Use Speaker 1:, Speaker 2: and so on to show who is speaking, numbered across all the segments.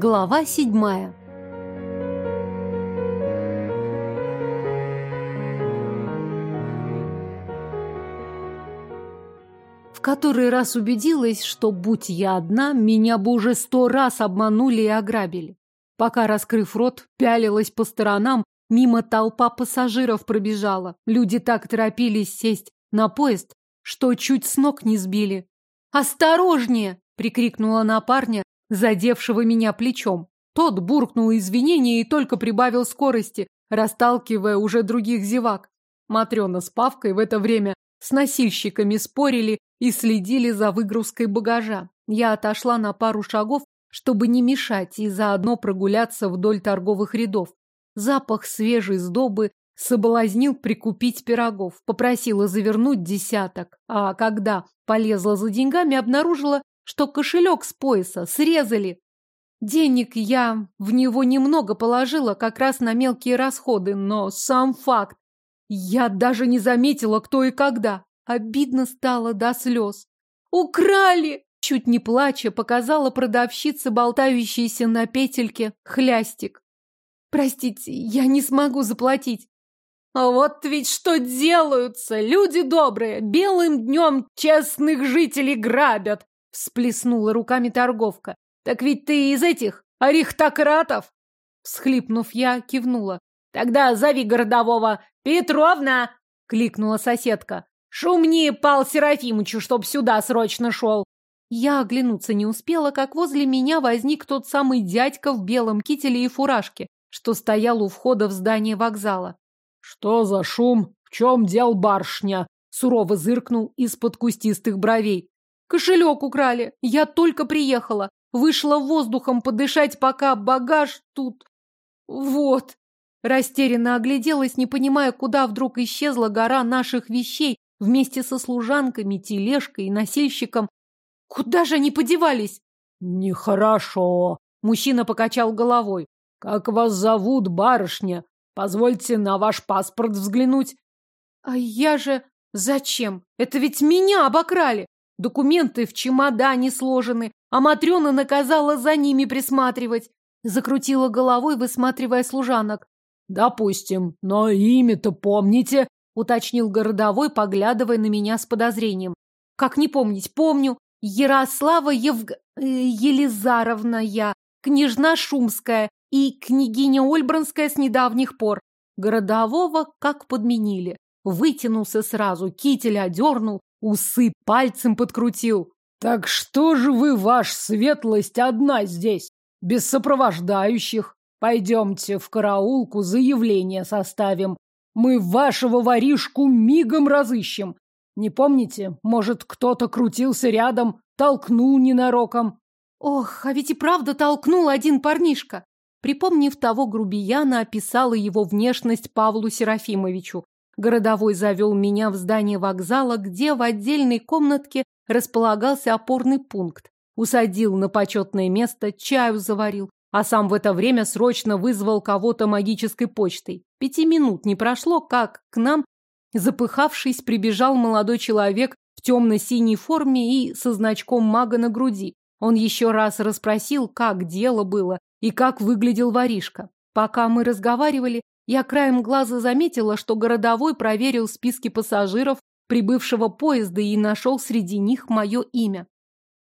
Speaker 1: Глава седьмая. В который раз убедилась, что, будь я одна, меня бы уже сто раз обманули и ограбили. Пока, раскрыв рот, пялилась по сторонам, мимо толпа пассажиров пробежала. Люди так торопились сесть на поезд, что чуть с ног не сбили. «Осторожнее!» — прикрикнула на парня, задевшего меня плечом. Тот буркнул извинения и только прибавил скорости, расталкивая уже других зевак. Матрена с Павкой в это время с носильщиками спорили и следили за выгрузкой багажа. Я отошла на пару шагов, чтобы не мешать и заодно прогуляться вдоль торговых рядов. Запах свежей сдобы соблазнил прикупить пирогов, попросила завернуть десяток, а когда полезла за деньгами, обнаружила, что кошелек с пояса срезали. Денег я в него немного положила как раз на мелкие расходы, но сам факт. Я даже не заметила, кто и когда. Обидно стало до слез. «Украли!» Чуть не плача, показала продавщице болтающийся на петельке хлястик. «Простите, я не смогу заплатить». «А вот ведь что делаются! Люди добрые! Белым днем честных жителей грабят!» Всплеснула руками торговка. «Так ведь ты из этих аристократов?» Всхлипнув, я кивнула. «Тогда зови городового. Петровна!» — кликнула соседка. «Шумни Пал Серафимычу, чтоб сюда срочно шел!» Я оглянуться не успела, как возле меня возник тот самый дядька в белом кителе и фуражке, что стоял у входа в здание вокзала.
Speaker 2: «Что за шум? В чем дел барышня?» Сурово зыркнул из-под кустистых бровей.
Speaker 1: «Кошелек украли. Я только приехала. Вышла воздухом подышать, пока багаж тут. Вот». Растерянно огляделась, не понимая, куда вдруг исчезла гора наших вещей вместе со служанками, тележкой и носильщиком, Куда же они подевались?
Speaker 2: Нехорошо. Мужчина покачал головой. Как вас зовут, барышня? Позвольте на ваш паспорт взглянуть.
Speaker 1: А я же... Зачем? Это ведь меня обокрали. Документы в чемодане сложены, а Матрена наказала за ними присматривать. Закрутила головой, высматривая служанок.
Speaker 2: Допустим, но имя-то помните?
Speaker 1: Уточнил городовой, поглядывая на меня с подозрением. Как не помнить? Помню. Ярослава Евг... Э, Елизаровна я, княжна Шумская и княгиня Ольбранская с недавних пор. Городового как подменили. Вытянулся сразу, китель одернул, усы пальцем подкрутил.
Speaker 2: Так что же вы, ваш светлость, одна здесь, без сопровождающих? Пойдемте в караулку, заявление составим. Мы вашего воришку мигом разыщем. Не помните? Может, кто-то крутился рядом, толкнул ненароком?
Speaker 1: Ох, а ведь и правда толкнул один парнишка. Припомнив того грубияна, описала его внешность Павлу Серафимовичу. Городовой завел меня в здание вокзала, где в отдельной комнатке располагался опорный пункт. Усадил на почетное место, чаю заварил, а сам в это время срочно вызвал кого-то магической почтой. Пяти минут не прошло, как к нам Запыхавшись, прибежал молодой человек в темно-синей форме и со значком мага на груди. Он еще раз расспросил, как дело было и как выглядел воришка. Пока мы разговаривали, я краем глаза заметила, что городовой проверил списки пассажиров прибывшего поезда и нашел среди них мое имя.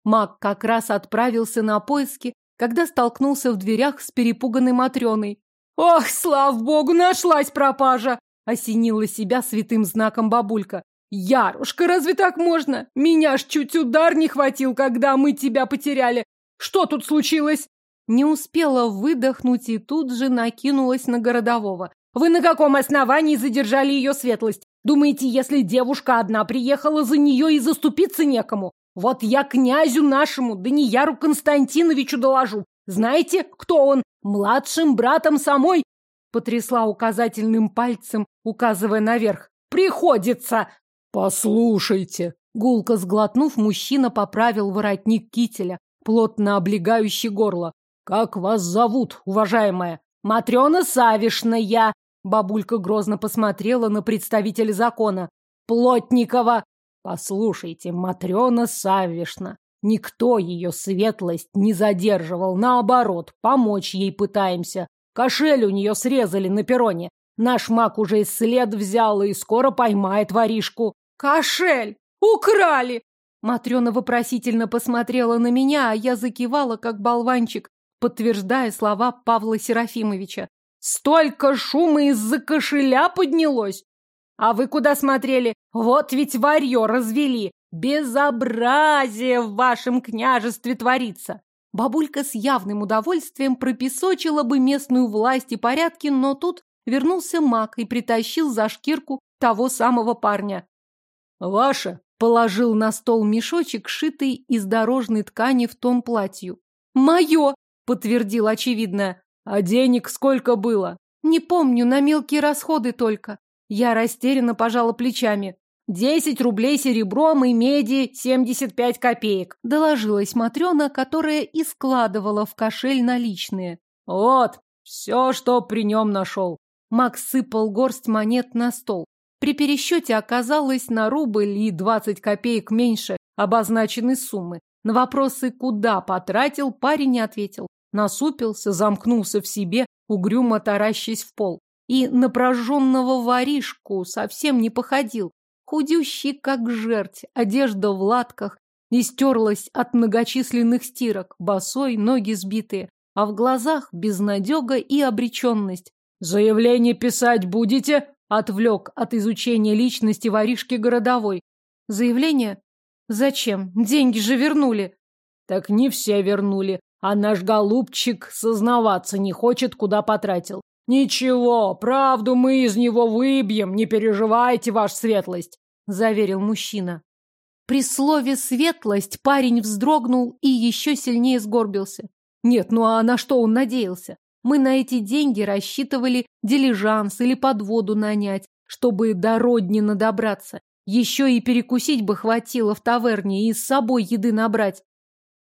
Speaker 1: Маг как раз отправился на поиски, когда столкнулся в дверях с перепуганной Матрёной. «Ох, слава богу, нашлась пропажа!» Осенила себя святым знаком бабулька. Ярушка, разве так можно? Меня ж чуть удар не хватил, когда мы тебя потеряли. Что тут случилось? Не успела выдохнуть и тут же накинулась на городового. Вы на каком основании задержали ее светлость? Думаете, если девушка одна приехала, за нее и заступиться некому? Вот я князю нашему, Данияру Константиновичу доложу. Знаете, кто он? Младшим братом самой Потрясла указательным пальцем, указывая наверх. «Приходится!»
Speaker 2: «Послушайте!»
Speaker 1: Гулко сглотнув, мужчина поправил воротник кителя, плотно облегающий горло. «Как вас зовут, уважаемая?» «Матрена Савишна я!» Бабулька грозно посмотрела на представителя закона. «Плотникова!» «Послушайте, Матрена Савишна,
Speaker 2: Никто ее светлость не задерживал. Наоборот, помочь ей пытаемся. Кошель у нее срезали на перроне. Наш маг уже след взял и скоро поймает воришку.
Speaker 1: Кошель! Украли! Матрена вопросительно посмотрела на меня, а я закивала, как болванчик, подтверждая слова Павла Серафимовича. Столько шума из-за кошеля поднялось! А вы куда смотрели? Вот ведь варьё развели! Безобразие в вашем княжестве творится! Бабулька с явным удовольствием пропесочила бы местную власть и порядки, но тут вернулся маг и притащил за шкирку того самого парня.
Speaker 2: «Ваша!»
Speaker 1: — положил на стол мешочек, шитый из дорожной ткани в тон платью. «Мое!» — подтвердил очевидное.
Speaker 2: «А денег сколько было?»
Speaker 1: «Не помню, на мелкие расходы только». Я растерянно пожала плечами. «Десять рублей серебром и меди семьдесят пять копеек», — доложилась Матрена, которая и складывала в кошель наличные.
Speaker 2: «Вот, все, что при нем нашел».
Speaker 1: Макс сыпал горсть монет на стол. При пересчете оказалось на рубль и двадцать копеек меньше обозначенной суммы. На вопросы, куда потратил, парень не ответил. Насупился, замкнулся в себе, угрюмо таращись в пол. И на прожженного воришку совсем не походил. Худющий, как жерть, одежда в латках, не стерлась от многочисленных стирок, босой, ноги сбитые, а в глазах безнадега и обреченность.
Speaker 2: «Заявление писать будете?»
Speaker 1: Отвлек от изучения личности воришки городовой. Заявление? Зачем? Деньги же вернули.
Speaker 2: Так не все вернули, а наш голубчик сознаваться не хочет, куда потратил. Ничего, правду мы из него выбьем, не переживайте, ваша светлость, заверил мужчина.
Speaker 1: При слове «светлость» парень вздрогнул и еще сильнее сгорбился. Нет, ну а на что он надеялся? Мы на эти деньги рассчитывали дилижанс или подводу нанять, чтобы до Роднина добраться. Еще и перекусить бы хватило в таверне и с собой еды набрать.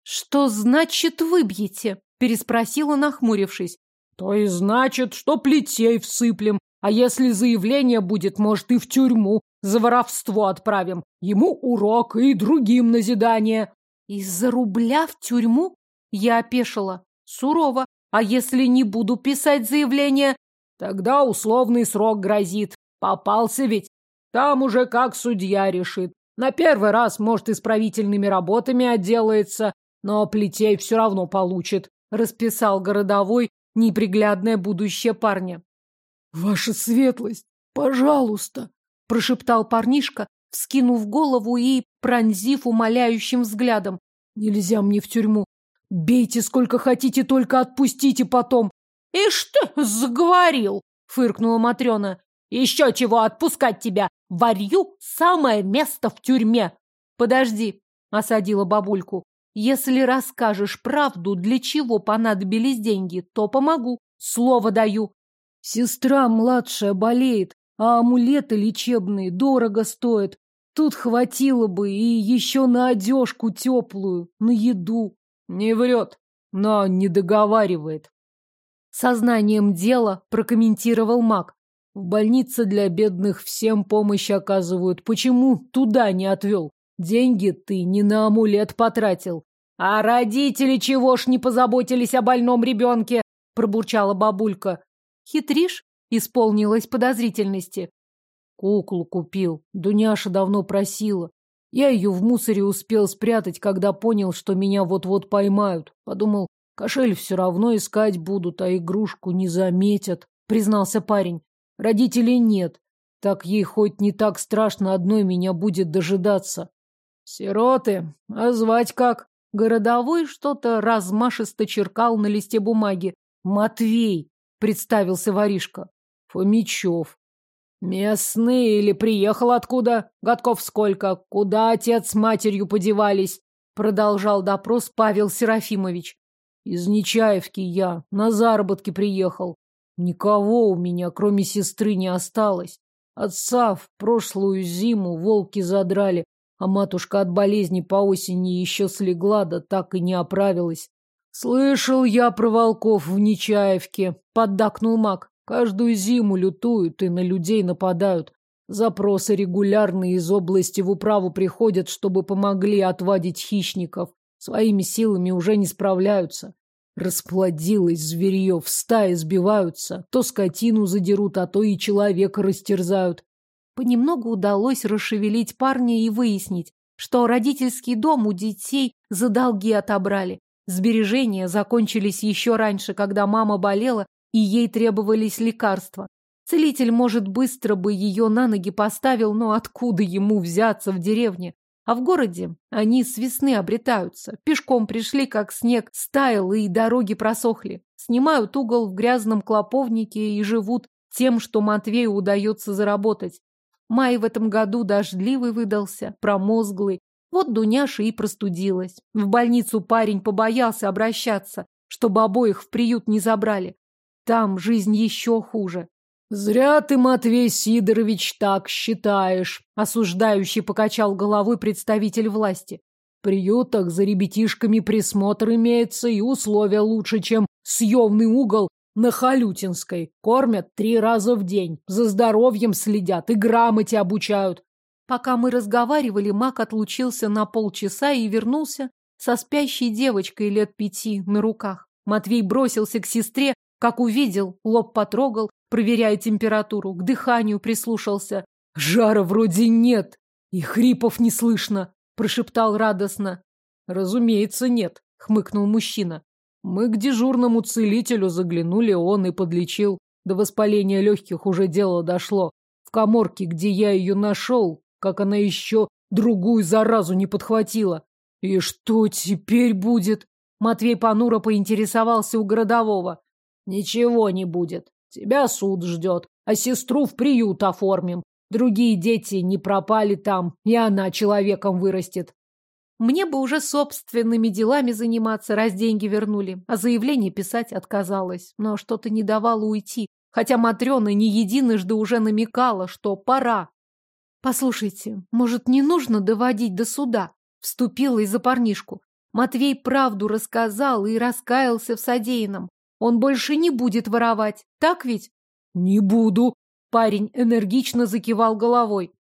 Speaker 1: «Что значит выбьете?» – переспросила, нахмурившись.
Speaker 2: «То и значит, что плетей всыплем, а если заявление будет, может, и в тюрьму за воровство отправим. Ему урок и другим назидание».
Speaker 1: «Из-за рубля в тюрьму?» Я опешила. Сурово. А если не буду писать заявление?
Speaker 2: Тогда условный срок грозит. Попался ведь. Там уже как судья решит. На первый раз, может, исправительными работами отделается, но плетей все равно получит, расписал городовой неприглядное будущее парня.
Speaker 3: Ваша светлость, пожалуйста,
Speaker 1: прошептал парнишка, вскинув голову и пронзив умоляющим взглядом.
Speaker 3: Нельзя мне в тюрьму. Бейте сколько хотите, только отпустите потом.
Speaker 1: И что заговорил? Фыркнула Матрена. Еще чего отпускать тебя? Варью самое место в тюрьме. Подожди, осадила бабульку. Если расскажешь правду, для чего понадобились деньги, то помогу. Слово даю.
Speaker 3: Сестра младшая болеет, а амулеты лечебные дорого стоят. Тут хватило бы и еще на одежку теплую, на еду.
Speaker 2: Не врет, но не договаривает.
Speaker 1: Сознанием дела прокомментировал маг.
Speaker 2: В больнице для бедных всем помощь оказывают. Почему туда не отвел? Деньги ты не на амулет потратил.
Speaker 1: А родители чего ж не позаботились о больном ребенке? Пробурчала бабулька. Хитришь? Исполнилась подозрительности.
Speaker 2: Куклу купил. Дуняша давно просила. Я ее в мусоре успел спрятать, когда понял, что меня вот-вот поймают. Подумал, кошель все равно искать будут, а игрушку не заметят, признался парень. Родителей нет. Так ей хоть не так страшно одной меня будет дожидаться. Сироты, а звать как?
Speaker 1: Городовой что-то размашисто черкал на листе бумаги.
Speaker 2: Матвей, представился воришка. Фомичев. Местный или приехал откуда? Годков сколько? Куда отец с матерью подевались? Продолжал допрос Павел Серафимович. Из Нечаевки я, на заработки приехал. Никого у меня, кроме сестры, не осталось. Отца в прошлую зиму волки задрали, а матушка от болезни по осени еще слегла, да так и не оправилась. Слышал я про волков в Нечаевке, поддакнул маг. Каждую зиму лютуют и на людей нападают. Запросы регулярные из области в управу приходят, чтобы помогли отвадить хищников. Своими силами уже не справляются. Расплодилось зверье, в стае сбиваются. То скотину задерут, а то и человека растерзают.
Speaker 1: Понемногу удалось расшевелить парня и выяснить, что родительский дом у детей за долги отобрали. Сбережения закончились еще раньше, когда мама болела, и ей требовались лекарства. Целитель, может, быстро бы ее на ноги поставил, но откуда ему взяться в деревне? А в городе они с весны обретаются. Пешком пришли, как снег стаял, и дороги просохли. Снимают угол в грязном клоповнике и живут тем, что Матвею удается заработать. Май в этом году дождливый выдался, промозглый. Вот Дуняша и простудилась. В больницу парень побоялся обращаться, чтобы обоих в приют не забрали. Там жизнь еще хуже.
Speaker 2: «Зря ты, Матвей Сидорович, так считаешь», — осуждающий покачал головой представитель власти. «В приютах за ребятишками присмотр имеется, и условия лучше, чем съемный угол на Халютинской. Кормят три раза в день, за здоровьем следят и грамоте обучают».
Speaker 1: Пока мы разговаривали, маг отлучился на полчаса и вернулся со спящей девочкой лет пяти на руках. Матвей бросился к сестре, как увидел, лоб потрогал, проверяя температуру, к дыханию прислушался.
Speaker 2: «Жара вроде нет, и хрипов не слышно», — прошептал радостно. «Разумеется, нет», — хмыкнул мужчина. «Мы к дежурному целителю заглянули, он и подлечил. До воспаления легких уже дело дошло. В коморке, где я ее нашел, как она еще другую заразу не подхватила. И что теперь будет?» Матвей понуро поинтересовался у городового. «Ничего не будет. Тебя суд ждет, а сестру в приют оформим. Другие дети не пропали там, и она человеком вырастет.
Speaker 1: Мне бы уже собственными делами заниматься, раз деньги вернули, а заявление писать отказалась. Но что-то не давало уйти, хотя Матрена не единожды уже намекала, что пора. Послушайте, может, не нужно доводить до суда? Вступила из-за парнишку. Матвей правду рассказал и раскаялся в содеянном. Он больше не будет воровать, так ведь?
Speaker 2: Не буду. Парень энергично закивал головой.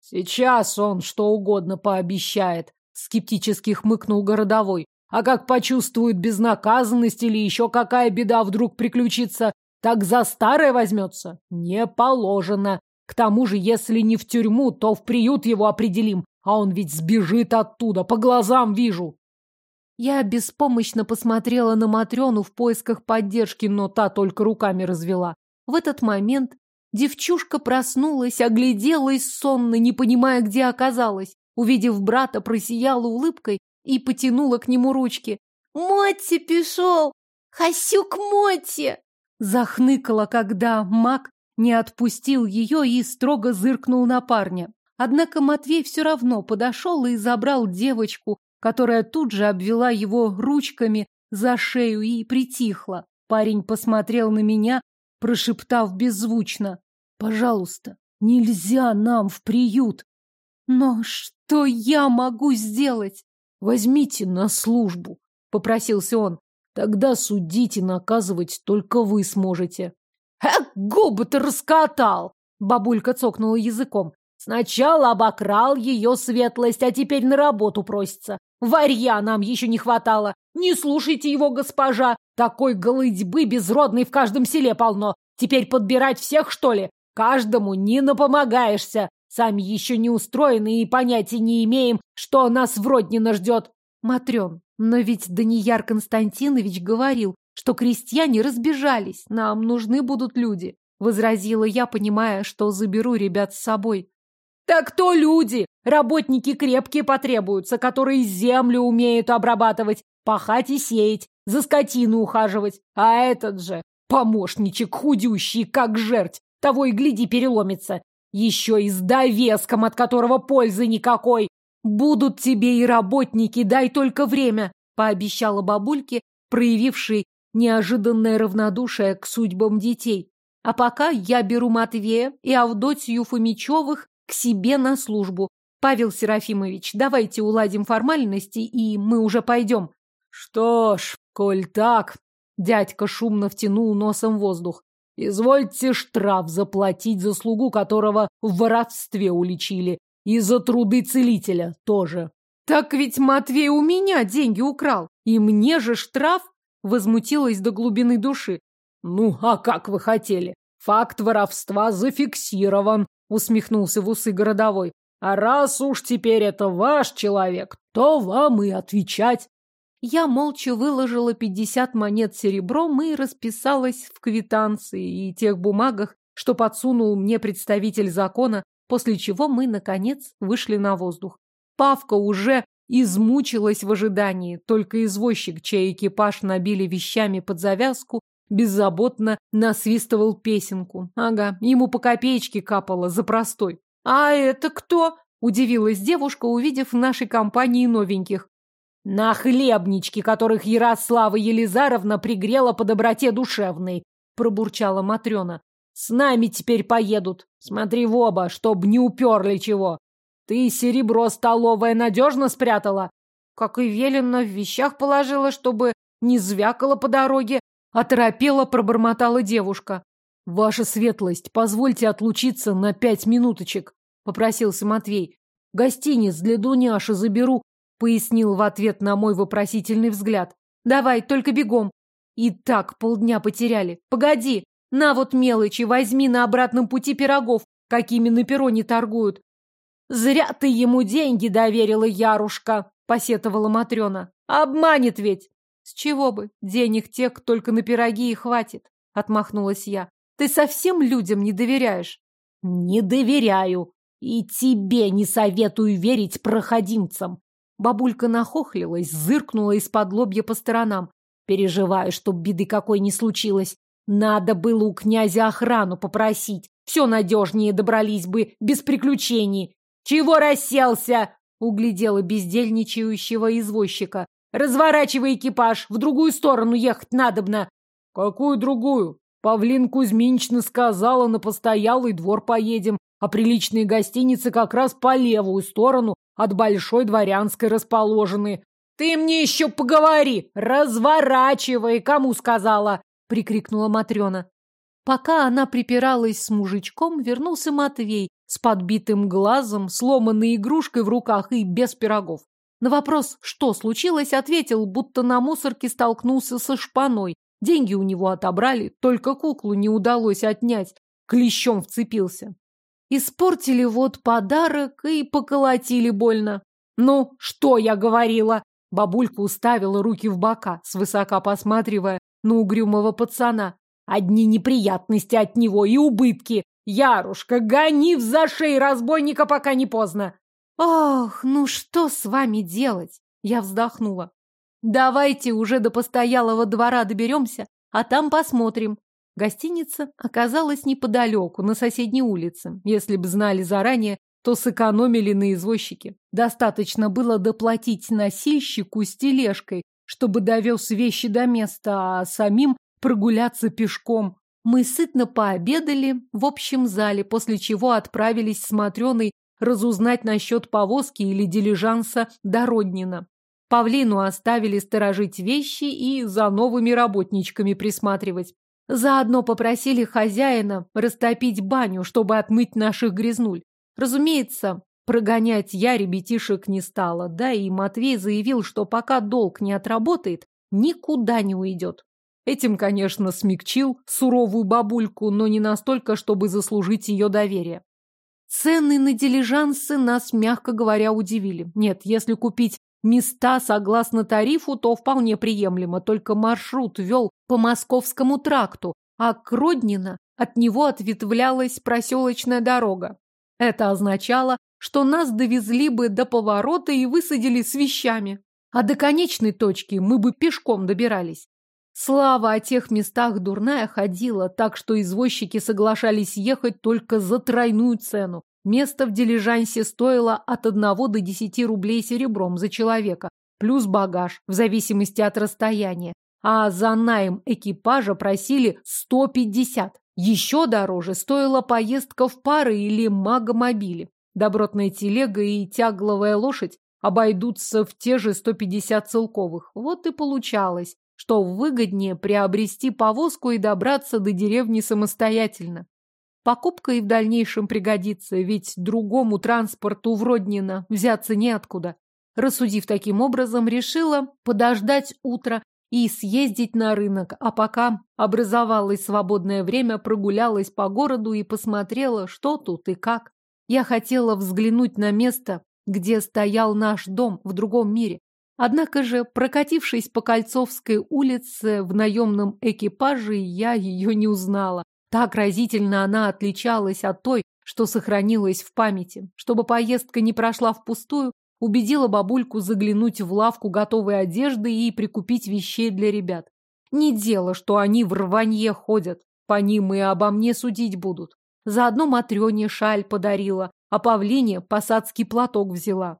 Speaker 2: Сейчас он что угодно пообещает, скептически хмыкнул городовой. А как почувствует безнаказанность или еще какая беда вдруг приключится, так за старое возьмется? Не положено. К тому же, если не в тюрьму, то в приют его определим, а он ведь сбежит оттуда, по глазам вижу.
Speaker 1: Я беспомощно посмотрела на Матрёну в поисках поддержки, но та только руками развела. В этот момент девчушка проснулась, огляделась сонно, не понимая, где оказалась. Увидев брата, просияла улыбкой и потянула к нему ручки. «Мотти пришел! Хасюк Мотти!» Захныкала, когда маг не отпустил ее и строго зыркнул на парня. Однако Матвей все равно подошел и забрал девочку, которая тут же обвела его ручками за шею и притихла. Парень посмотрел на меня, прошептав беззвучно. «Пожалуйста, нельзя нам в приют!» «Но что я могу сделать?»
Speaker 2: «Возьмите на службу», — попросился он. «Тогда судить и наказывать только вы сможете».
Speaker 3: «Эх, губы-то раскатал!» Бабулька цокнула языком. Сначала обокрал ее светлость, а теперь на работу просится. Варья нам еще не хватало. Не слушайте его, госпожа. Такой голыдьбы безродной в каждом селе полно. Теперь подбирать всех, что ли? Каждому не напомогаешься. Сами еще не устроены и понятия не имеем, что нас в Роднино ждет.
Speaker 1: Матрен, но ведь Данияр Константинович говорил, что крестьяне разбежались. Нам нужны будут люди. Возразила я, понимая, что заберу ребят с собой.
Speaker 3: Так то люди, работники крепкие потребуются, которые землю умеют обрабатывать, пахать и сеять, за скотину ухаживать. А этот же помощничек худющий, как жерть, того и гляди переломится. Еще и с довеском, от которого пользы никакой.
Speaker 1: Будут тебе и работники, дай только время, пообещала бабульке, проявившей неожиданное равнодушие к судьбам детей. А пока я беру Матвея и Авдотью Фомичевых к себе на службу. Павел Серафимович, давайте уладим формальности, и мы уже пойдем.
Speaker 2: Что ж, коль так, дядька шумно втянул носом воздух. Извольте штраф заплатить за слугу, которого в воровстве уличили, и за труды целителя тоже.
Speaker 1: Так ведь Матвей у меня деньги украл, и мне же штраф, возмутилась до глубины души.
Speaker 2: Ну, а как вы хотели? Факт воровства зафиксирован, усмехнулся в усы городовой. А раз уж теперь это ваш человек, то вам и отвечать.
Speaker 1: Я молча выложила пятьдесят монет серебром и расписалась в квитанции и тех бумагах, что подсунул мне представитель закона, после чего мы, наконец, вышли на воздух. Павка уже измучилась в ожидании, только извозчик, чей экипаж набили вещами под завязку, беззаботно насвистывал песенку. Ага, ему по копеечке капало за простой. «А это кто?» – удивилась девушка, увидев в нашей компании новеньких.
Speaker 3: «Нахлебнички, которых Ярослава Елизаровна пригрела по доброте душевной», – пробурчала Матрена. «С нами теперь поедут. Смотри в оба, чтоб не уперли чего. Ты серебро столовое надежно спрятала?
Speaker 1: Как и велено, в вещах положила, чтобы не звякала по дороге. Оторопела, пробормотала девушка.
Speaker 2: Ваша светлость, позвольте отлучиться на пять минуточек, попросился Матвей. Гостиниц для Дуняши заберу, пояснил в ответ на мой вопросительный взгляд.
Speaker 1: Давай, только бегом. И так полдня потеряли. Погоди, на вот мелочи, возьми на обратном пути пирогов, какими на перроне торгуют.
Speaker 3: «Зря ты ему деньги доверила, Ярушка!» — посетовала Матрена. «Обманет ведь!»
Speaker 1: «С чего бы? Денег тех только на пироги и хватит!» — отмахнулась я. «Ты совсем людям не доверяешь?»
Speaker 3: «Не доверяю. И тебе не советую верить проходимцам!»
Speaker 1: Бабулька нахохлилась, зыркнула из-под лобья по сторонам.
Speaker 3: «Переживаю, чтоб беды какой не случилось. Надо было у князя охрану попросить. Все надежнее добрались бы, без приключений. «Чего расселся?» — углядела бездельничающего извозчика. «Разворачивай экипаж, в другую сторону ехать надобно».
Speaker 2: «Какую другую? Павлин Кузьминична сказала, на постоялый двор поедем, а приличные гостиницы как раз по левую сторону от Большой Дворянской расположены».
Speaker 3: «Ты мне еще поговори! Разворачивай, кому сказала!» — прикрикнула Матрена.
Speaker 1: Пока она припиралась с мужичком, вернулся Матвей с подбитым глазом, сломанной игрушкой в руках и без пирогов. На вопрос, что случилось, ответил, будто на мусорке столкнулся со шпаной. Деньги у него отобрали, только куклу не удалось отнять. Клещом вцепился. Испортили вот подарок и поколотили больно.
Speaker 3: «Ну, что я говорила?»
Speaker 1: Бабулька уставила руки в бока, свысока посматривая на угрюмого пацана.
Speaker 3: «Одни неприятности от него и убытки. Ярушка, гони в зашей разбойника, пока не поздно.
Speaker 1: Ох, ну что с вами делать? Я вздохнула. Давайте уже до постоялого двора доберемся, а там посмотрим. Гостиница оказалась неподалеку, на соседней улице. Если бы знали заранее, то сэкономили на извозчике. Достаточно было доплатить носильщику с тележкой, чтобы довез вещи до места, а самим прогуляться пешком. Мы сытно пообедали в общем зале, после чего отправились с Матрёной разузнать насчет повозки или дилижанса до Роднина. Павлину оставили сторожить вещи и за новыми работничками присматривать. Заодно попросили хозяина растопить баню, чтобы отмыть наших грязнуль. Разумеется, прогонять я ребятишек не стала, да и Матвей заявил, что пока долг не отработает, никуда не уйдет. Этим, конечно, смягчил суровую бабульку, но не настолько, чтобы заслужить ее доверие. Цены на дилижансы нас, мягко говоря, удивили. Нет, если купить места согласно тарифу, то вполне приемлемо, только маршрут вел по Московскому тракту, а к Роднино от него ответвлялась проселочная дорога. Это означало, что нас довезли бы до поворота и высадили с вещами. А до конечной точки мы бы пешком добирались. Слава о тех местах дурная ходила, так что извозчики соглашались ехать только за тройную цену. Место в дилижансе стоило от одного до десяти рублей серебром за человека, плюс багаж, в зависимости от расстояния. А за найм экипажа просили 150. Еще дороже стоила поездка в пары или магомобиле. Добротная телега и тягловая лошадь обойдутся в те же 150 целковых. Вот и получалось, что выгоднее приобрести повозку и добраться до деревни самостоятельно. Покупка и в дальнейшем пригодится, ведь другому транспорту в Роднино взяться неоткуда. Рассудив таким образом, решила подождать утра и съездить на рынок, а пока образовалось свободное время, прогулялась по городу и посмотрела, что тут и как. Я хотела взглянуть на место, где стоял наш дом в другом мире. Однако же, прокатившись по Кольцовской улице в наемном экипаже, я ее не узнала. Так разительно она отличалась от той, что сохранилась в памяти. Чтобы поездка не прошла впустую, Убедила бабульку заглянуть в лавку готовой одежды и прикупить вещей для ребят. Не дело, что они в рванье ходят. По ним и обо мне судить будут. Заодно Матрёне шаль подарила, а Павлине посадский платок взяла.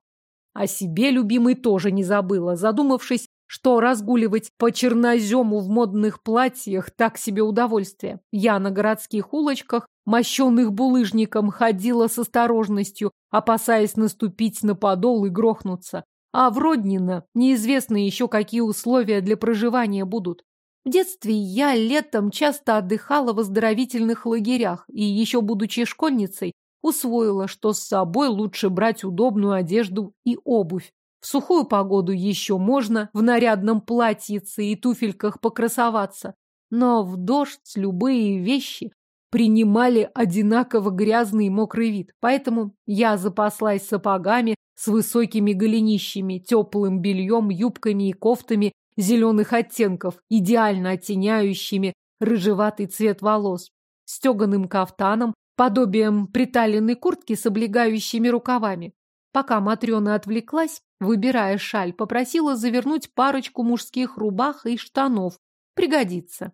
Speaker 1: О себе любимый тоже не забыла, задумавшись, что разгуливать по чернозему в модных платьях так себе удовольствие. Я на городских улочках, мощенных булыжником, ходила с осторожностью, опасаясь наступить на подол и грохнуться. А в Роднино неизвестно еще, какие условия для проживания будут. В детстве я летом часто отдыхала в оздоровительных лагерях и, еще будучи школьницей, усвоила, что с собой лучше брать удобную одежду и обувь. В сухую погоду еще можно в нарядном платьице и туфельках покрасоваться, но в дождь любые вещи принимали одинаково грязный и мокрый вид. Поэтому я запаслась сапогами с высокими голенищами, теплым бельем, юбками и кофтами зеленых оттенков, идеально оттеняющими рыжеватый цвет волос, стеганым кафтаном, подобием приталенной куртки с облегающими рукавами. Пока Матрена отвлеклась, выбирая шаль, попросила завернуть парочку мужских рубах и штанов. Пригодится.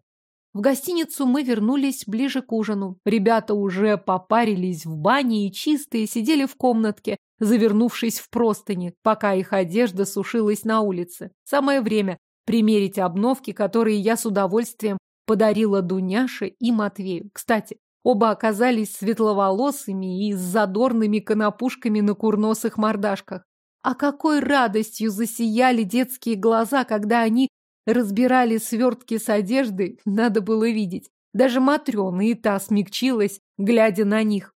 Speaker 1: В гостиницу мы вернулись ближе к ужину. Ребята уже попарились в бане и чистые сидели в комнатке, завернувшись в простыни, пока их одежда сушилась на улице. Самое время примерить обновки, которые я с удовольствием подарила Дуняше и Матвею. Кстати, Оба оказались светловолосыми и с задорными конопушками на курносых мордашках. А какой радостью засияли детские глаза, когда они разбирали свертки с одеждой, надо было видеть. Даже Матрёна и та смягчилась, глядя на них.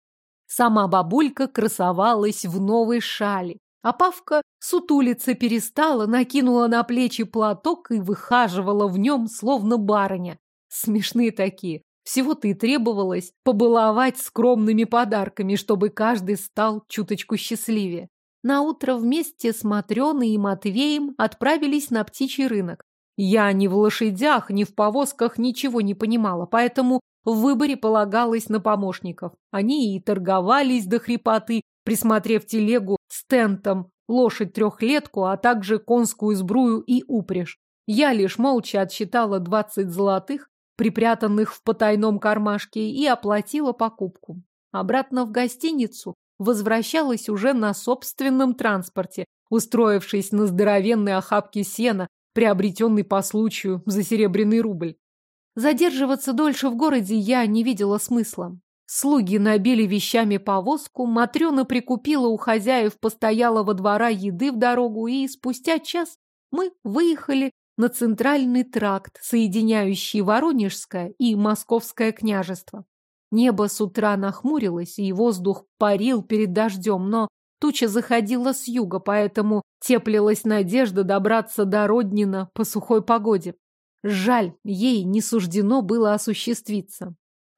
Speaker 1: Сама бабулька красовалась в новой шали, а Павка сутулиться перестала, накинула на плечи платок и выхаживала в нем, словно барыня. Смешные такие. Всего-то и требовалось побаловать скромными подарками, чтобы каждый стал чуточку счастливее. Наутро вместе с Матрёной и Матвеем отправились на птичий рынок. Я ни в лошадях, ни в повозках ничего не понимала, поэтому в выборе полагалось на помощников. Они и торговались до хрипоты, присмотрев телегу с тентом, лошадь-трехлетку, а также конскую сбрую и упряжь. Я лишь молча отсчитала двадцать золотых, припрятанных в потайном кармашке, и оплатила покупку. Обратно в гостиницу возвращалась уже на собственном транспорте, устроившись на здоровенной охапке сена, приобретенной по случаю за серебряный рубль. Задерживаться дольше в городе я не видела смысла. Слуги набили вещами повозку, Матрена прикупила у хозяев постоялого двора еды в дорогу, и спустя час мы выехали на центральный тракт, соединяющий Воронежское и Московское княжество. Небо с утра нахмурилось, и воздух парил перед дождем, но туча заходила с юга, поэтому теплилась надежда добраться до Роднина по сухой погоде. Жаль, ей не суждено было осуществиться.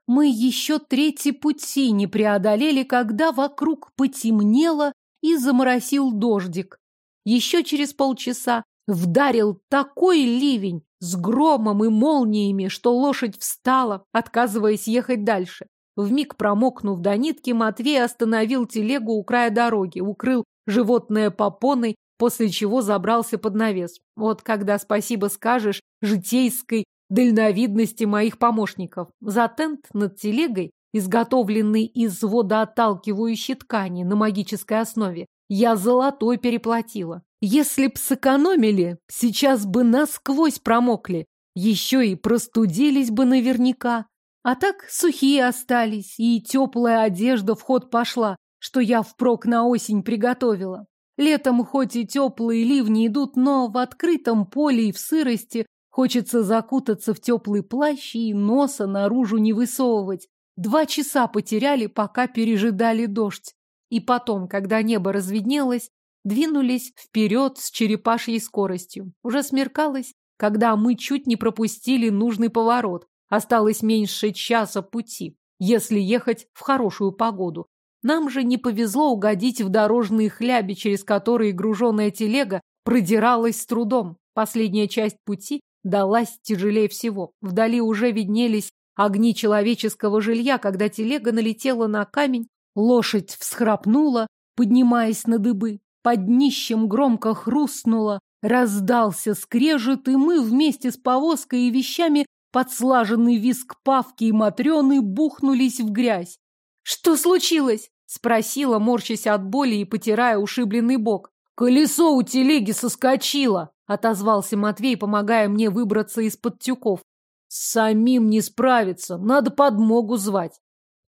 Speaker 1: Мы еще третий пути не преодолели, когда вокруг потемнело и заморосил дождик. Еще через полчаса Вдарил такой ливень с громом и молниями, что лошадь встала, отказываясь ехать дальше. Вмиг промокнув до нитки, Матвей остановил телегу у края дороги, укрыл животное попоной, после чего забрался под навес. Вот когда спасибо скажешь житейской дальновидности моих помощников. За тент над телегой, изготовленный из водоотталкивающей ткани на магической основе, я золотой переплатила. Если б сэкономили, сейчас бы насквозь промокли. Еще и простудились бы наверняка. А так сухие остались, и теплая одежда в ход пошла, что я впрок на осень приготовила. Летом хоть и теплые ливни идут, но в открытом поле и в сырости хочется закутаться в теплый плащ и носа наружу не высовывать. Два часа потеряли, пока пережидали дождь. И потом, когда небо разведнелось, двинулись вперед с черепашьей скоростью. Уже смеркалось, когда мы чуть не пропустили нужный поворот. Осталось меньше часа пути, если ехать в хорошую погоду. Нам же не повезло угодить в дорожные хляби, через которые груженная телега продиралась с трудом. Последняя часть пути далась тяжелее всего. Вдали уже виднелись огни человеческого жилья, когда телега налетела на камень, лошадь всхрапнула, поднимаясь на дыбы. Под днищем громко хрустнуло, раздался скрежет, и мы вместе с повозкой и вещами под слаженный виск Павки и Матрёны бухнулись в грязь.
Speaker 3: «Что случилось?» — спросила, морщась от боли и потирая ушибленный бок.
Speaker 2: «Колесо у телеги соскочило!» — отозвался Матвей, помогая мне выбраться из-под тюков. «Самим не справиться, надо подмогу звать».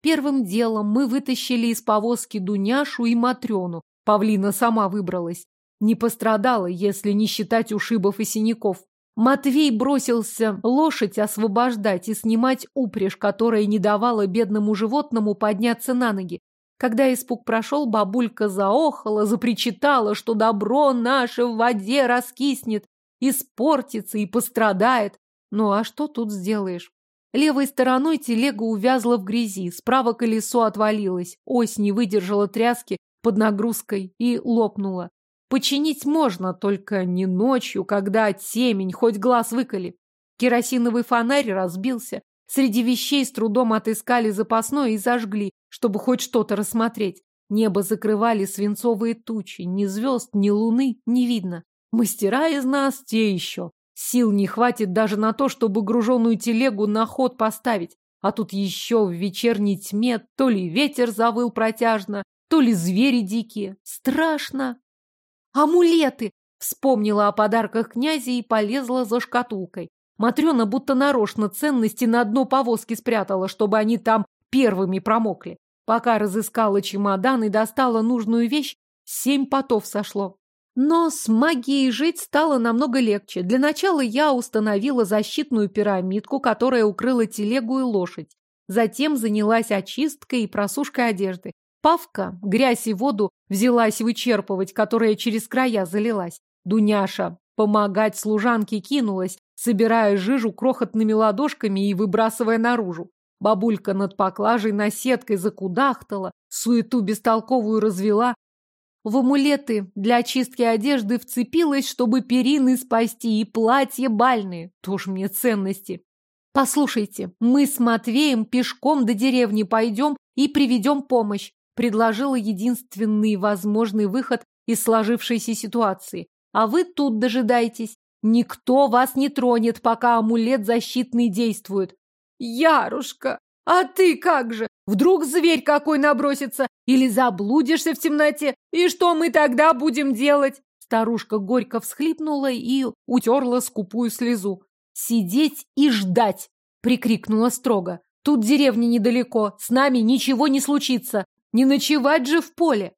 Speaker 1: Первым делом мы вытащили из повозки Дуняшу и Матрёну. Павлина сама выбралась. Не пострадала, если не считать ушибов и синяков. Матвей бросился лошадь освобождать и снимать упряжь, которая не давала бедному животному подняться на ноги. Когда испуг прошел, бабулька заохала, запричитала, что добро наше в воде раскиснет, испортится и пострадает. Ну а что тут сделаешь? Левой стороной телега увязла в грязи, справа колесо отвалилось, ось не выдержала тряски под нагрузкой и лопнула. Починить можно, только не ночью, когда темень, хоть глаз выколи. Керосиновый фонарь разбился. Среди вещей с трудом отыскали запасной и зажгли, чтобы хоть что-то рассмотреть. Небо закрывали свинцовые тучи, ни звезд, ни луны не видно. Мастера из нас те еще. Сил не хватит даже на то, чтобы груженную телегу на ход поставить. А тут еще в вечерней тьме то ли ветер завыл протяжно, то ли звери дикие. Страшно. «Амулеты!» Вспомнила о подарках князя и полезла за шкатулкой. Матрена будто нарочно ценности на дно повозки спрятала, чтобы они там первыми промокли. Пока разыскала чемодан и достала нужную вещь, семь потов сошло. Но с магией жить стало намного легче. Для начала я установила защитную пирамидку, которая укрыла телегу и лошадь. Затем занялась очисткой и просушкой одежды. Павка грязь и воду взялась вычерпывать, которая через края залилась. Дуняша помогать служанке кинулась, собирая жижу крохотными ладошками и выбрасывая наружу. Бабулька над поклажей наседкой закудахтала, суету бестолковую развела. В амулеты для очистки одежды вцепилась, чтобы перины спасти и платья бальные. Тоже мне ценности. Послушайте, мы с Матвеем пешком до деревни пойдем и приведем помощь предложила единственный возможный выход из сложившейся ситуации. А вы тут дожидайтесь. Никто вас не тронет, пока амулет защитный действует.
Speaker 3: Ярушка, а ты как же? Вдруг зверь какой набросится или заблудишься в темноте? И что мы тогда будем делать?
Speaker 1: Старушка горько всхлипнула и утерла скупую слезу. «Сидеть и ждать!» — прикрикнула строго. «Тут деревня недалеко, с нами ничего не случится. Не ночевать же в поле.